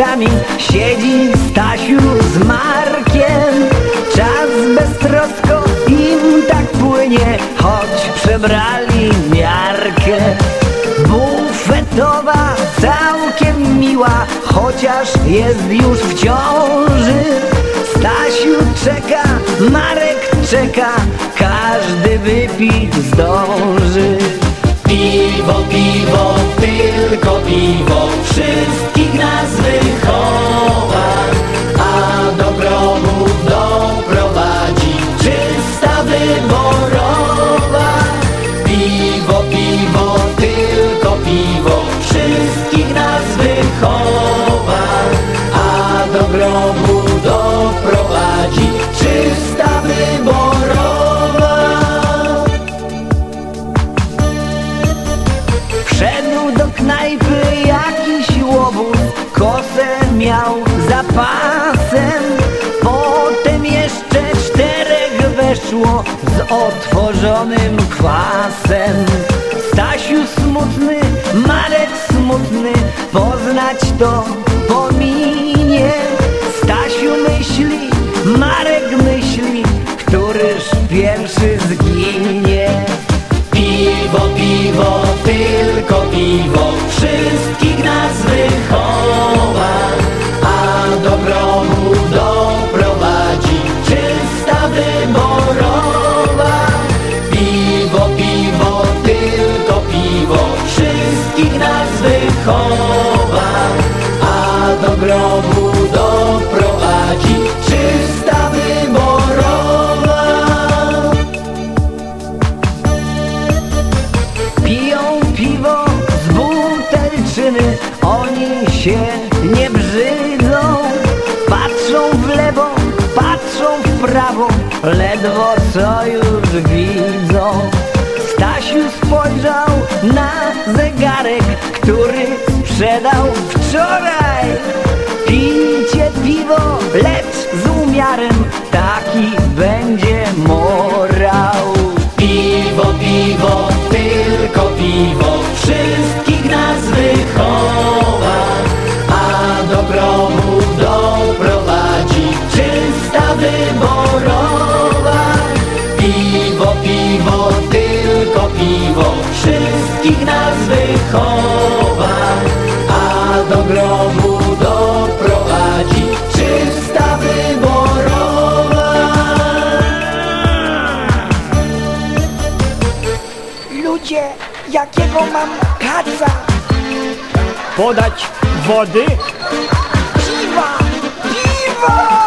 nami siedzi Stasiu z Markiem. Czas beztrosko im tak płynie, choć przebrali miarkę. Bufetowa całkiem miła, chociaż jest już w ciąży. Stasiu czeka, Marek czeka, każdy wypić zdąży. Pasem. Potem jeszcze czterech weszło z otworzonym kwasem. Stasiu smutny, Marek smutny, poznać to po minie. Stasiu myśli, Marek myśli, któryż pierwszy zginie. Piwo, piwo, tylko piwo Wszystkich nas A do grobu doprowadzi Czysta wyborowa Piją piwo z butelczyny, oni się nie brzydzą. Patrzą w lewo, patrzą w prawo, ledwo co już widzą. Stasiu spojrzał na zegarek, który sprzedał wczoraj. Pijcie piwo, lecz z umiarem, taki będzie do grobu doprowadzi Czysta wyborowa Ludzie, jakiego mam kaca? Podać wody? Piwa! Piwa!